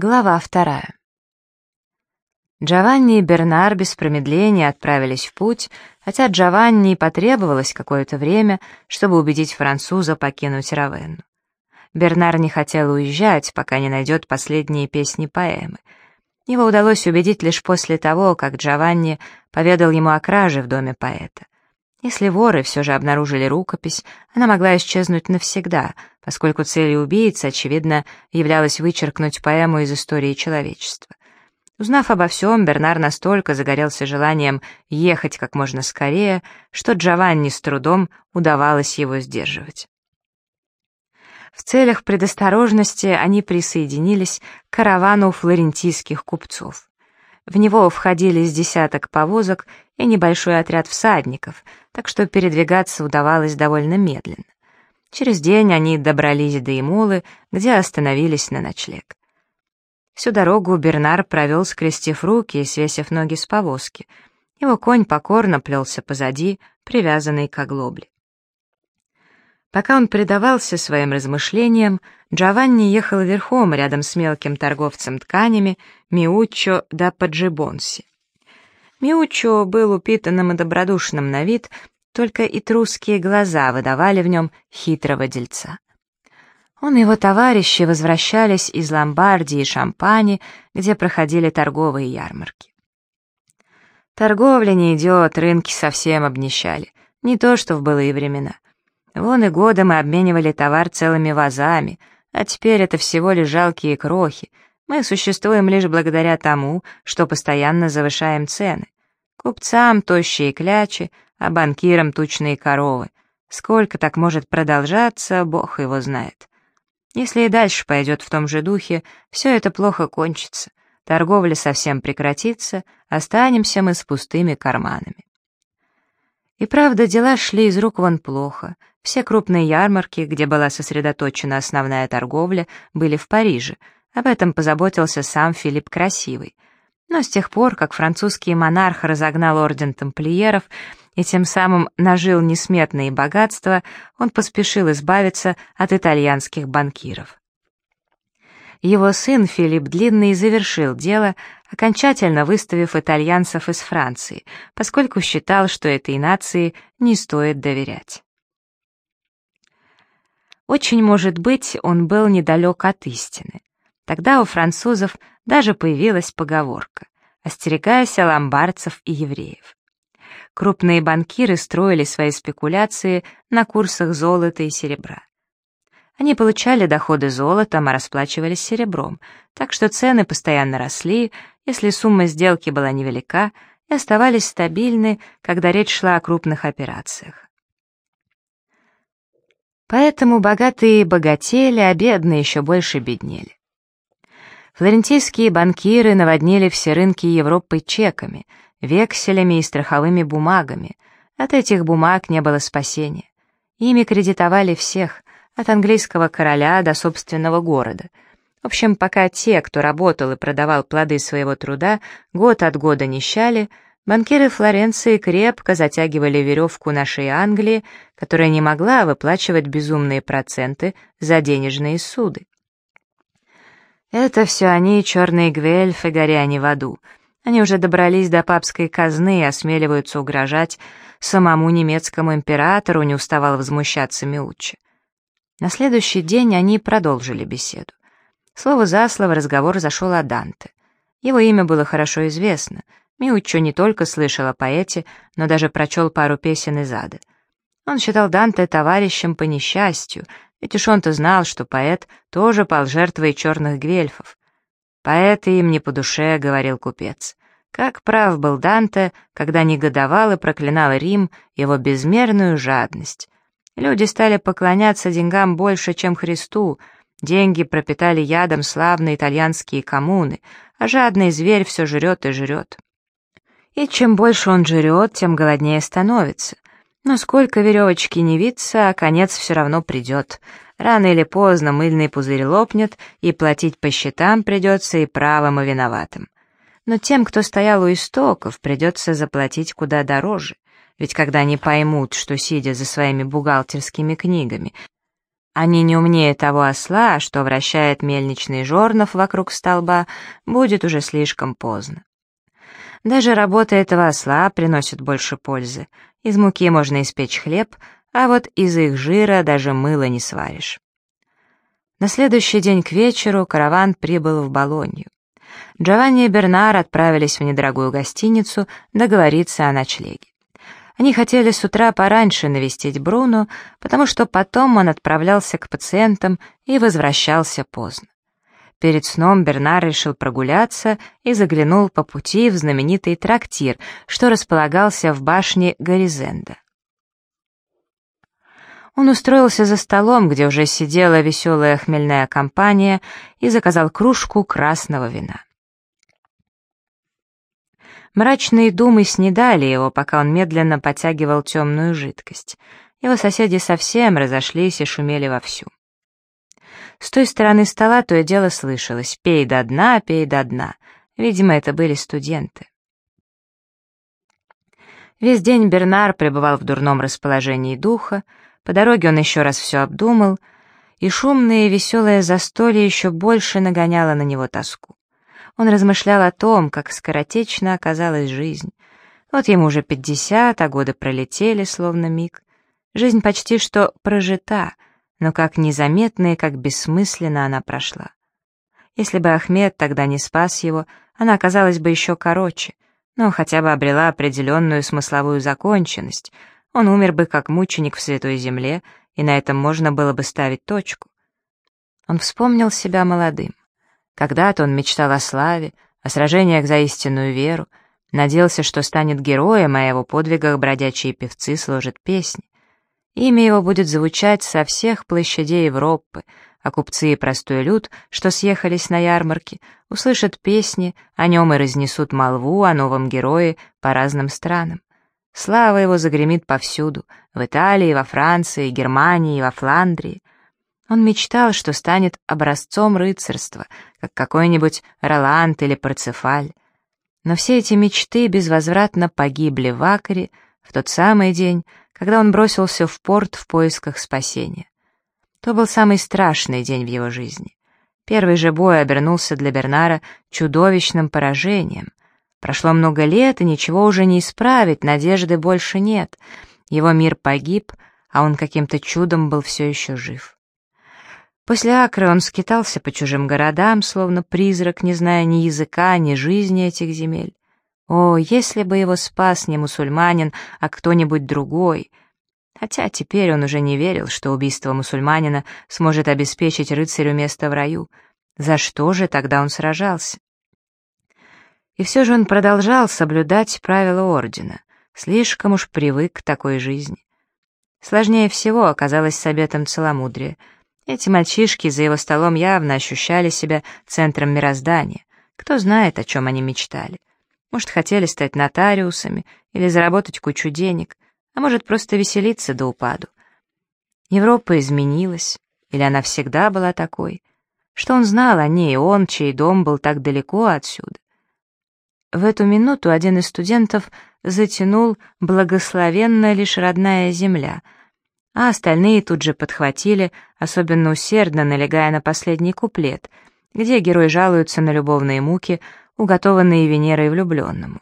Глава вторая. Джованни и Бернар без промедления отправились в путь, хотя Джованни потребовалось какое-то время, чтобы убедить француза покинуть Равенну. Бернар не хотел уезжать, пока не найдет последние песни поэмы. Его удалось убедить лишь после того, как Джованни поведал ему о краже в доме поэта. Если воры все же обнаружили рукопись, она могла исчезнуть навсегда, поскольку целью убийцы, очевидно, являлось вычеркнуть поэму из истории человечества. Узнав обо всем, Бернар настолько загорелся желанием ехать как можно скорее, что Джованни с трудом удавалось его сдерживать. В целях предосторожности они присоединились к каравану флорентийских купцов. В него входили с десяток повозок и небольшой отряд всадников, так что передвигаться удавалось довольно медленно. Через день они добрались до Имулы, где остановились на ночлег. Всю дорогу Бернар провел, скрестив руки и свесив ноги с повозки. Его конь покорно плелся позади, привязанный к оглобле. Пока он предавался своим размышлениям, Джованни ехал верхом рядом с мелким торговцем тканями Миуччо да Паджибонси. Миуччо был упитанным и добродушным на вид, только и трусские глаза выдавали в нем хитрого дельца. Он и его товарищи возвращались из Ломбардии и Шампани, где проходили торговые ярмарки. Торговля не идет, рынки совсем обнищали, не то что в былые времена — Вон и годы мы обменивали товар целыми вазами, а теперь это всего лишь жалкие крохи. Мы существуем лишь благодаря тому, что постоянно завышаем цены. Купцам тощие клячи, а банкирам тучные коровы. Сколько так может продолжаться, бог его знает. Если и дальше пойдет в том же духе, все это плохо кончится. Торговля совсем прекратится, останемся мы с пустыми карманами. И правда, дела шли из рук вон плохо. Все крупные ярмарки, где была сосредоточена основная торговля, были в Париже. Об этом позаботился сам Филипп Красивый. Но с тех пор, как французский монарх разогнал орден тамплиеров и тем самым нажил несметные богатства, он поспешил избавиться от итальянских банкиров. Его сын Филипп Длинный завершил дело, окончательно выставив итальянцев из Франции, поскольку считал, что этой нации не стоит доверять. Очень может быть, он был недалек от истины. Тогда у французов даже появилась поговорка «Остерегайся ломбардцев и евреев». Крупные банкиры строили свои спекуляции на курсах золота и серебра. Они получали доходы золотом, а расплачивались серебром, так что цены постоянно росли, если сумма сделки была невелика, и оставались стабильны, когда речь шла о крупных операциях. Поэтому богатые богатели, а бедные еще больше беднели. Флорентийские банкиры наводнили все рынки Европы чеками, векселями и страховыми бумагами. От этих бумаг не было спасения. Ими кредитовали всех, от английского короля до собственного города. В общем, пока те, кто работал и продавал плоды своего труда, год от года нищали, Банкиры Флоренции крепко затягивали веревку нашей Англии, которая не могла выплачивать безумные проценты за денежные суды. Это все они, черные гвельфы, горя не в аду. Они уже добрались до папской казны и осмеливаются угрожать самому немецкому императору, не уставал возмущаться Миуччи. На следующий день они продолжили беседу. Слово за слово разговор зашел о Данте. Его имя было хорошо известно — Миуччо не только слышал о поэте, но даже прочел пару песен из ада. Он считал Данте товарищем по несчастью, ведь он-то знал, что поэт тоже пал жертвой черных гвельфов. «Поэты им не по душе», — говорил купец. Как прав был Данте, когда негодовал и проклинал Рим его безмерную жадность. Люди стали поклоняться деньгам больше, чем Христу. Деньги пропитали ядом славные итальянские коммуны, а жадный зверь все жрет и жрет. И чем больше он жрет, тем голоднее становится. Но сколько веревочки не виться, а конец все равно придет. Рано или поздно мыльный пузырь лопнет, и платить по счетам придется и правым, и виноватым. Но тем, кто стоял у истоков, придется заплатить куда дороже. Ведь когда они поймут, что, сидя за своими бухгалтерскими книгами, они не умнее того осла, что вращает мельничный жорнов вокруг столба, будет уже слишком поздно. Даже работа этого осла приносит больше пользы. Из муки можно испечь хлеб, а вот из их жира даже мыло не сваришь. На следующий день к вечеру караван прибыл в Болонью. Джованни и Бернар отправились в недорогую гостиницу договориться о ночлеге. Они хотели с утра пораньше навестить Бруно, потому что потом он отправлялся к пациентам и возвращался поздно. Перед сном Бернар решил прогуляться и заглянул по пути в знаменитый трактир, что располагался в башне Горизенда. Он устроился за столом, где уже сидела веселая хмельная компания, и заказал кружку красного вина. Мрачные думы снедали его, пока он медленно потягивал темную жидкость. Его соседи совсем разошлись и шумели вовсю. С той стороны стола то и дело слышалось «пей до дна, пей до дна». Видимо, это были студенты. Весь день Бернар пребывал в дурном расположении духа, по дороге он еще раз все обдумал, и шумное и веселое застолье еще больше нагоняло на него тоску. Он размышлял о том, как скоротечно оказалась жизнь. Вот ему уже пятьдесят, а годы пролетели, словно миг. Жизнь почти что прожита, но как незаметно и как бессмысленно она прошла. Если бы Ахмед тогда не спас его, она оказалась бы еще короче, но хотя бы обрела определенную смысловую законченность. Он умер бы как мученик в Святой Земле, и на этом можно было бы ставить точку. Он вспомнил себя молодым. Когда-то он мечтал о славе, о сражениях за истинную веру, надеялся, что станет героем, а о его подвигах бродячие певцы сложат песни. Имя его будет звучать со всех площадей Европы, а купцы и простой люд, что съехались на ярмарке, услышат песни, о нем и разнесут молву о новом герое по разным странам. Слава его загремит повсюду, в Италии, во Франции, Германии, во Фландрии. Он мечтал, что станет образцом рыцарства, как какой-нибудь Роланд или Парцефаль. Но все эти мечты безвозвратно погибли в Акре в тот самый день, когда он бросился в порт в поисках спасения. То был самый страшный день в его жизни. Первый же бой обернулся для Бернара чудовищным поражением. Прошло много лет, и ничего уже не исправить, надежды больше нет. Его мир погиб, а он каким-то чудом был все еще жив. После Акры он скитался по чужим городам, словно призрак, не зная ни языка, ни жизни этих земель. О, если бы его спас не мусульманин, а кто-нибудь другой! Хотя теперь он уже не верил, что убийство мусульманина сможет обеспечить рыцарю место в раю. За что же тогда он сражался? И все же он продолжал соблюдать правила ордена. Слишком уж привык к такой жизни. Сложнее всего оказалось с обетом целомудрия — эти мальчишки за его столом явно ощущали себя центром мироздания. Кто знает, о чем они мечтали. Может, хотели стать нотариусами или заработать кучу денег, а может, просто веселиться до упаду. Европа изменилась, или она всегда была такой? Что он знал о ней, он, чей дом был так далеко отсюда? В эту минуту один из студентов затянул «Благословенна лишь родная земля», а остальные тут же подхватили, особенно усердно налегая на последний куплет, где герой жалуется на любовные муки, уготованные Венерой влюбленному.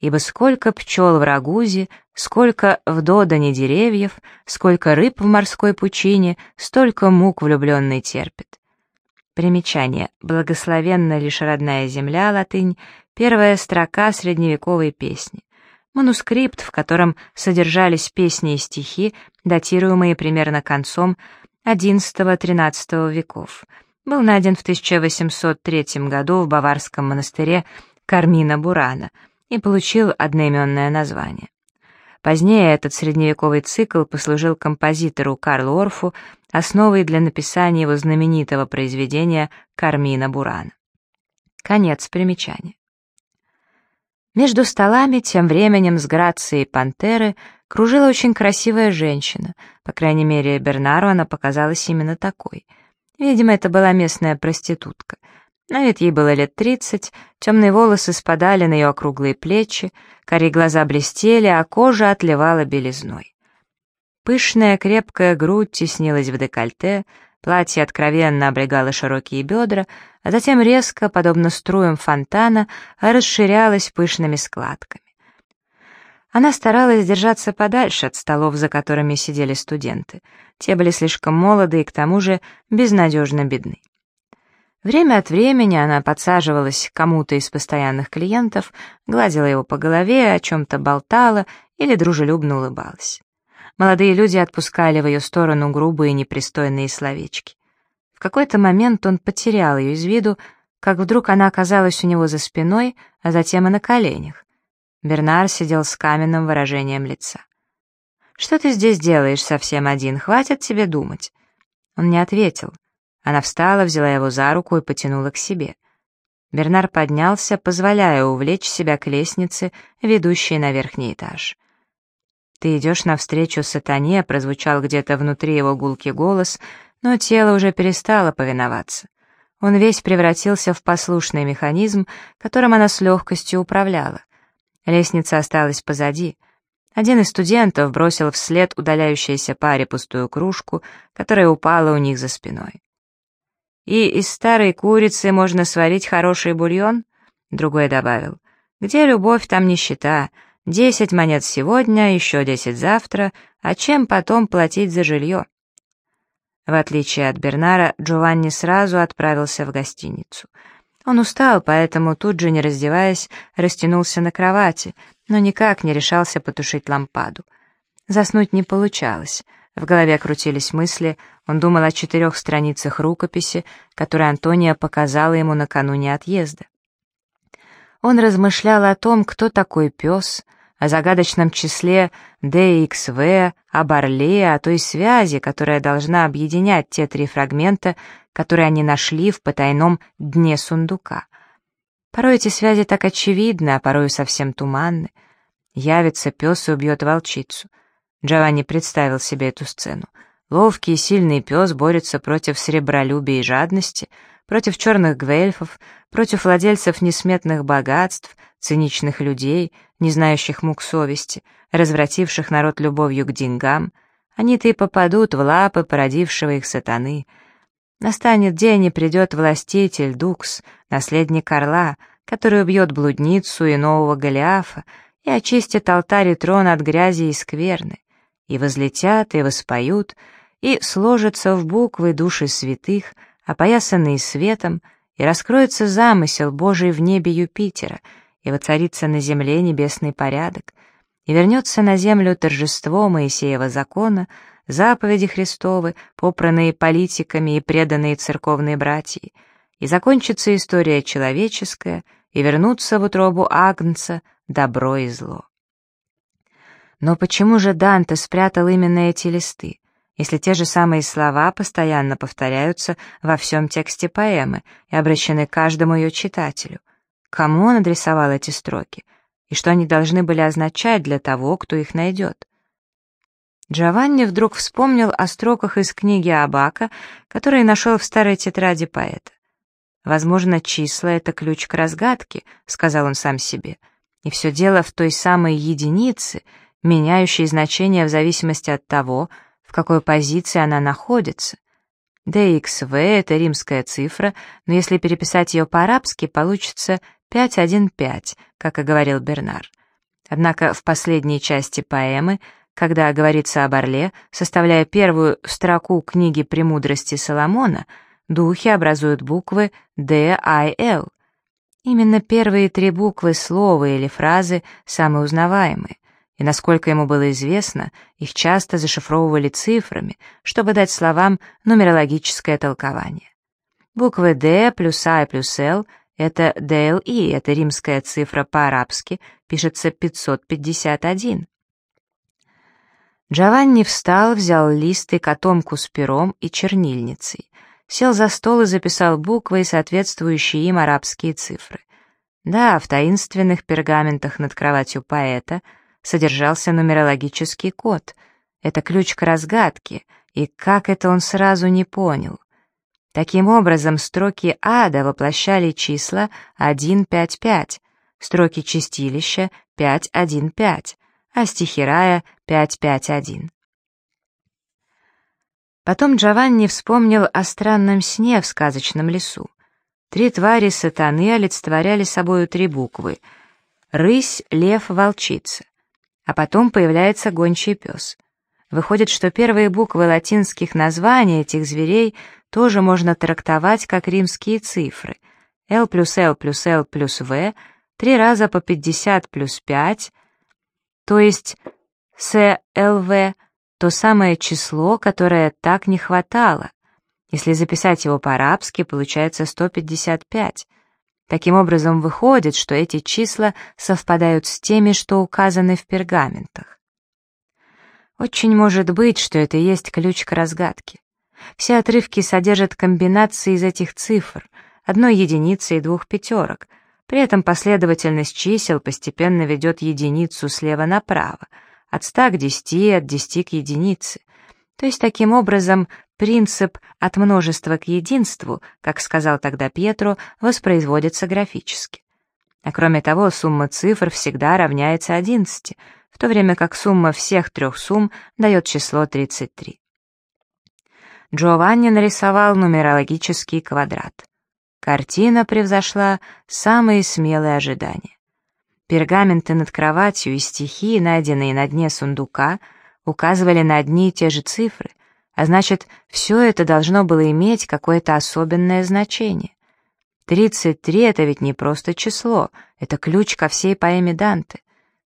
Ибо сколько пчел в рагузе, сколько в додане деревьев, сколько рыб в морской пучине, столько мук влюбленный терпит. Примечание. Благословенна лишь родная земля, латынь, первая строка средневековой песни. Манускрипт, в котором содержались песни и стихи, датируемые примерно концом XI-XIII веков, был найден в 1803 году в баварском монастыре Кармина Бурана и получил одноименное название. Позднее этот средневековый цикл послужил композитору Карлу Орфу основой для написания его знаменитого произведения «Кармина Бурана». Конец примечания. Между столами тем временем с грацией пантеры кружила очень красивая женщина, по крайней мере, Бернару она показалась именно такой. Видимо, это была местная проститутка. На вид ей было лет тридцать, темные волосы спадали на ее округлые плечи, карие глаза блестели, а кожа отливала белизной. Пышная крепкая грудь теснилась в декольте, платье откровенно облегало широкие бедра, а затем резко, подобно струям фонтана, расширялась пышными складками. Она старалась держаться подальше от столов, за которыми сидели студенты. Те были слишком молоды и к тому же безнадежно бедны. Время от времени она подсаживалась к кому-то из постоянных клиентов, гладила его по голове, о чем-то болтала или дружелюбно улыбалась. Молодые люди отпускали в ее сторону грубые непристойные словечки. В какой-то момент он потерял ее из виду, как вдруг она оказалась у него за спиной, а затем и на коленях. Бернар сидел с каменным выражением лица. «Что ты здесь делаешь совсем один? Хватит тебе думать». Он не ответил. Она встала, взяла его за руку и потянула к себе. Бернар поднялся, позволяя увлечь себя к лестнице, ведущей на верхний этаж. «Ты идешь навстречу сатане», — прозвучал где-то внутри его гулкий голос, но тело уже перестало повиноваться. Он весь превратился в послушный механизм, которым она с легкостью управляла. Лестница осталась позади. Один из студентов бросил вслед удаляющейся паре пустую кружку, которая упала у них за спиной. И из старой курицы можно сварить хороший бульон?» Другой добавил. «Где любовь, там нищета. Десять монет сегодня, еще десять завтра, а чем потом платить за жилье?» В отличие от Бернара, Джованни сразу отправился в гостиницу. Он устал, поэтому тут же, не раздеваясь, растянулся на кровати, но никак не решался потушить лампаду. Заснуть не получалось — в голове крутились мысли, он думал о четырех страницах рукописи, которые Антония показала ему накануне отъезда. Он размышлял о том, кто такой пес, о загадочном числе DXV, о Барле, о той связи, которая должна объединять те три фрагмента, которые они нашли в потайном дне сундука. Порой эти связи так очевидны, а порой совсем туманны. Явится пес и убьет волчицу — Джованни представил себе эту сцену. Ловкий и сильный пес борется против сребролюбия и жадности, против черных гвельфов, против владельцев несметных богатств, циничных людей, не знающих мук совести, развративших народ любовью к деньгам. Они-то и попадут в лапы породившего их сатаны. Настанет день, и придет властитель Дукс, наследник орла, который убьет блудницу и нового Голиафа и очистит алтарь и трон от грязи и скверны и возлетят, и воспоют, и сложатся в буквы души святых, опоясанные светом, и раскроется замысел Божий в небе Юпитера, и воцарится на земле небесный порядок, и вернется на землю торжество Моисеева закона, заповеди Христовы, попранные политиками и преданные церковные братья, и закончится история человеческая, и вернутся в утробу Агнца добро и зло. Но почему же Данте спрятал именно эти листы, если те же самые слова постоянно повторяются во всем тексте поэмы и обращены каждому ее читателю? Кому он адресовал эти строки? И что они должны были означать для того, кто их найдет? Джованни вдруг вспомнил о строках из книги Абака, которые нашел в старой тетради поэта. «Возможно, числа — это ключ к разгадке», — сказал он сам себе. «И все дело в той самой единице — меняющей значение в зависимости от того, в какой позиции она находится. DXV — это римская цифра, но если переписать ее по-арабски, получится 515, как и говорил Бернар. Однако в последней части поэмы, когда говорится об орле, составляя первую строку книги «Премудрости Соломона», духи образуют буквы D, I, L. Именно первые три буквы слова или фразы самые узнаваемые и, насколько ему было известно, их часто зашифровывали цифрами, чтобы дать словам нумерологическое толкование. Буквы «Д» плюс «А» плюс «Л» — это «ДЛИ», это римская цифра по-арабски, пишется 551. Джованни встал, взял лист и котомку с пером и чернильницей, сел за стол и записал буквы и соответствующие им арабские цифры. Да, в таинственных пергаментах над кроватью поэта — содержался нумерологический код. Это ключ к разгадке, и как это он сразу не понял. Таким образом, строки ада воплощали числа 155, строки чистилища 515, а стихи рая 551. Потом Джованни вспомнил о странном сне в сказочном лесу. Три твари сатаны олицетворяли собою три буквы — рысь, лев, волчица. А потом появляется гончий пес. Выходит, что первые буквы латинских названий этих зверей тоже можно трактовать как римские цифры. L плюс L плюс L плюс V, три раза по 50 плюс 5, то есть CLV, то самое число, которое так не хватало. Если записать его по-арабски, получается 155. Таким образом, выходит, что эти числа совпадают с теми, что указаны в пергаментах. Очень может быть, что это и есть ключ к разгадке. Все отрывки содержат комбинации из этих цифр, одной единицы и двух пятерок. При этом последовательность чисел постепенно ведет единицу слева направо, от 100 к 10, от 10 к единице. То есть таким образом принцип от множества к единству, как сказал тогда Пьетро, воспроизводится графически. А кроме того, сумма цифр всегда равняется 11, в то время как сумма всех трех сумм дает число 33. Джованни нарисовал нумерологический квадрат. Картина превзошла самые смелые ожидания. Пергаменты над кроватью и стихи, найденные на дне сундука, указывали на одни и те же цифры, а значит, все это должно было иметь какое-то особенное значение. 33 — это ведь не просто число, это ключ ко всей поэме Данте.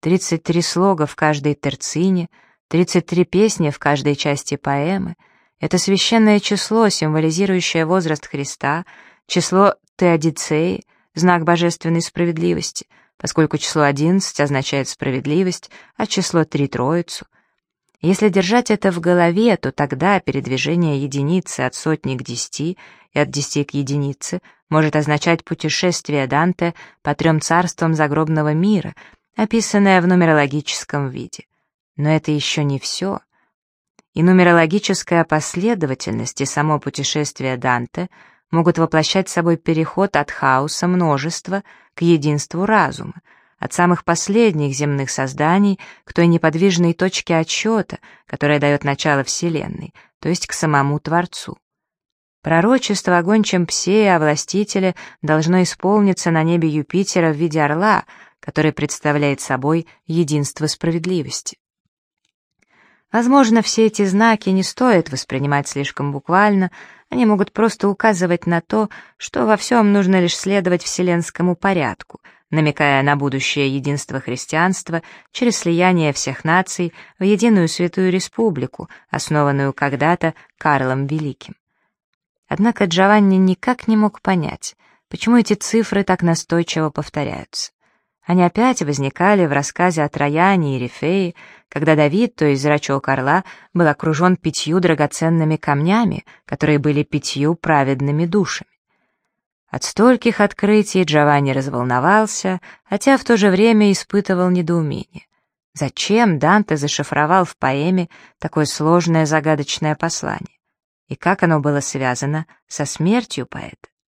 33 слога в каждой терцине, 33 песни в каждой части поэмы — это священное число, символизирующее возраст Христа, число Теодицеи, знак божественной справедливости, поскольку число 11 означает справедливость, а число 3 — Троицу. Если держать это в голове, то тогда передвижение единицы от сотни к десяти и от десяти к единице может означать путешествие Данте по трем царствам загробного мира — описанная в нумерологическом виде. Но это еще не все. И нумерологическая последовательность и само путешествие Данте могут воплощать собой переход от хаоса множества к единству разума, от самых последних земных созданий к той неподвижной точке отсчета, которая дает начало Вселенной, то есть к самому Творцу. Пророчество о гончем псе и о властителе должно исполниться на небе Юпитера в виде орла, который представляет собой единство справедливости. Возможно, все эти знаки не стоит воспринимать слишком буквально, они могут просто указывать на то, что во всем нужно лишь следовать вселенскому порядку, намекая на будущее единство христианства через слияние всех наций в единую святую республику, основанную когда-то Карлом Великим. Однако Джованни никак не мог понять, почему эти цифры так настойчиво повторяются. Они опять возникали в рассказе о Трояне и Рифее, когда Давид, то есть зрачок орла, был окружен пятью драгоценными камнями, которые были пятью праведными душами. От стольких открытий Джованни разволновался, хотя в то же время испытывал недоумение. Зачем Данте зашифровал в поэме такое сложное загадочное послание? И как оно было связано со смертью поэта?